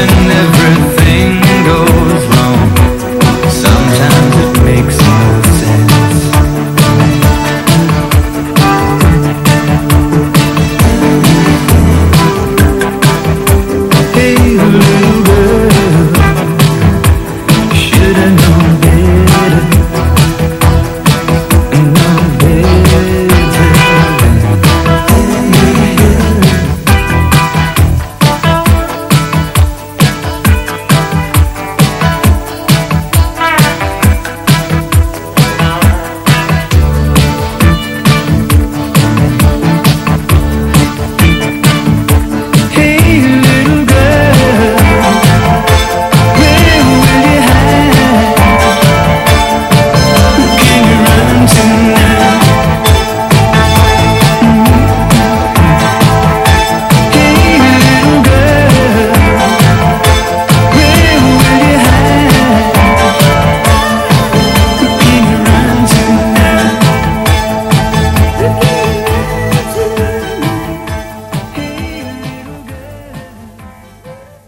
and every.